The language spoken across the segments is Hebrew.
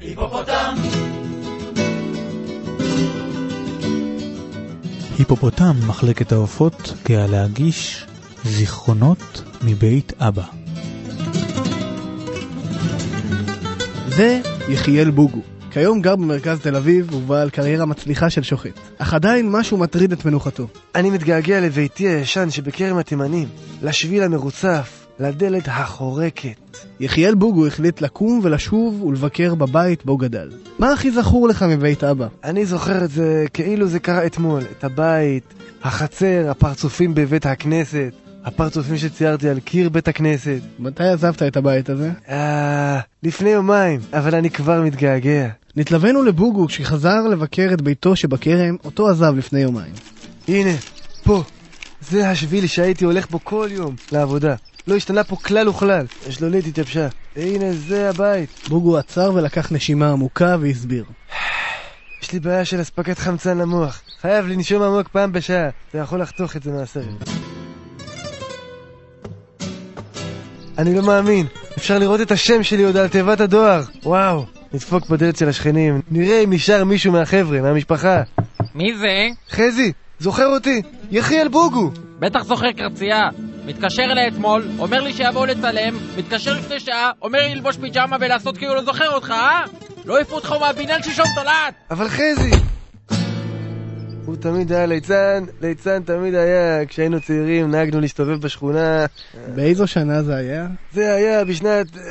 היפופוטם! היפופוטם, מחלקת העופות, גאה להגיש זיכרונות מבית אבא. זה יחיאל בוגו. כיום גר במרכז תל אביב ובעל קריירה מצליחה של שוחט. אך עדיין משהו מטריד את מנוחתו. אני מתגעגע לביתי הישן שבכרם התימנים, לשביל המרוצף, לדלת החורקת. יחיאל בוגו החליט לקום ולשוב ולבקר בבית בו גדל. מה הכי זכור לך מבית אבא? אני זוכר את זה כאילו זה קרה אתמול, את הבית, החצר, הפרצופים בבית הכנסת, הפרצופים שציירתי על קיר בית הכנסת. מתי עזבת את הבית הזה? אה... לפני יומיים, אבל אני כבר מתגעגע. נתלווינו לבוגו כשחזר לבקר את ביתו שבכרם, אותו עזב לפני יומיים. הנה, פה. זה השביל שהייתי הולך בו כל יום לעבודה. לא השתנה פה כלל וכלל. השלולית התייבשה. הנה, זה הבית. בוגו עצר ולקח נשימה עמוקה והסביר. יש לי בעיה של אספקת חמצן למוח. חייב לנשום עמוק פעם בשעה. אתה יכול לחתוך את זה מהסרט. אני לא מאמין. אפשר לראות את השם שלי עוד על תיבת הדואר. וואו. נדפוק בדלת של השכנים. נראה אם נשאר מישהו מהחבר'ה, מהמשפחה. מי זה? חזי, זוכר אותי? יחיאל בוגו! בטח זוכר קרצייה. מתקשר אליי אתמול, אומר לי שיבואו לצלם, מתקשר לפני שעה, אומר לי ללבוש פיג'מה ולעשות כאילו לא זוכר אותך, אה? לא העיפו אותך מהבניין שלשום תולעת! אבל חזי! הוא תמיד היה ליצן, ליצן תמיד היה, כשהיינו צעירים נהגנו להסתובב בשכונה. באיזו שנה זה היה? זה היה בשנת... אה,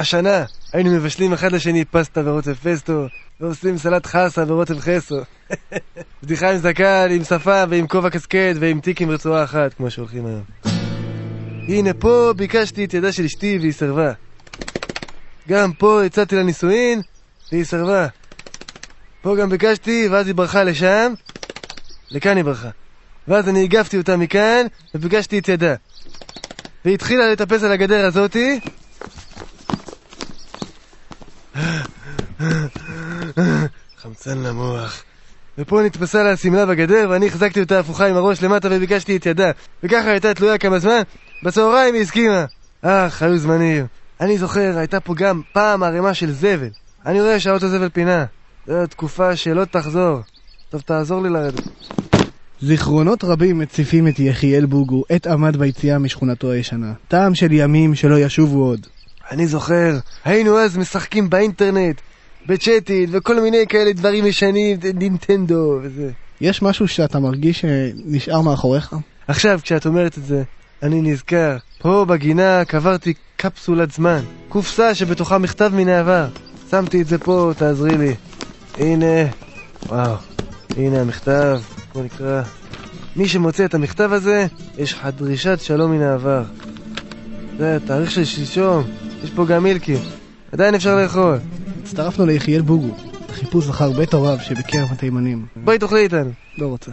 השנה. היינו מבשלים אחד לשני פסטה ורוטב פסטו, ועושים סלט חסה ורוטב חסו. בדיחה עם זקן, עם שפה ועם כובע קסקט ועם תיק עם רצועה אחת, כמו שהולכים היום. הנה פה ביקשתי את ידה של אשתי והיא סירבה. גם פה הצעתי לה נישואין והיא סירבה. פה גם ביקשתי ואז היא ברחה לשם, לכאן היא ברחה. ואז אני הגפתי אותה מכאן וביקשתי את ידה. והיא התחילה לטפס על הגדר הזאתי חמצן למוח. ופה נתפסה לה השמלה בגדר ואני החזקתי אותה הפוכה עם הראש למטה וביקשתי את ידה. וככה הייתה תלויה כמה זמן, בצהריים היא הסכימה. אך, היו זמנים. אני זוכר, הייתה פה גם פעם ערימה של זבל. אני רואה שהאוטו זבל פינה. זו תקופה שלא תחזור. טוב, תעזור לי לרדת. זיכרונות רבים מציפים את יחיאל בוגו, עת עמד ביציאה משכונתו הישנה. טעם של ימים שלא ישובו עוד. אני זוכר, היינו אז משחקים באינטרנט, בצ'אטית וכל מיני כאלה דברים ישנים, נינטנדו וזה. יש משהו שאתה מרגיש שנשאר מאחוריך? עכשיו, כשאת אומרת את זה, אני נזכר. פה בגינה קברתי קפסולת זמן. קופסה שבתוכה מכתב מן העבר. שמתי את זה פה, תעזרי לי. הנה, וואו, הנה המכתב, בוא נקרא. מי שמוצא את המכתב הזה, יש לך דרישת שלום מן העבר. זה התאריך של שלשום, יש פה גם מילקי. עדיין אפשר לאכול. הצטרפנו ליחיאל בוגו, חיפוש אחר בית הוריו שבקרב התימנים. בואי תאכלי איתנו. לא רוצה.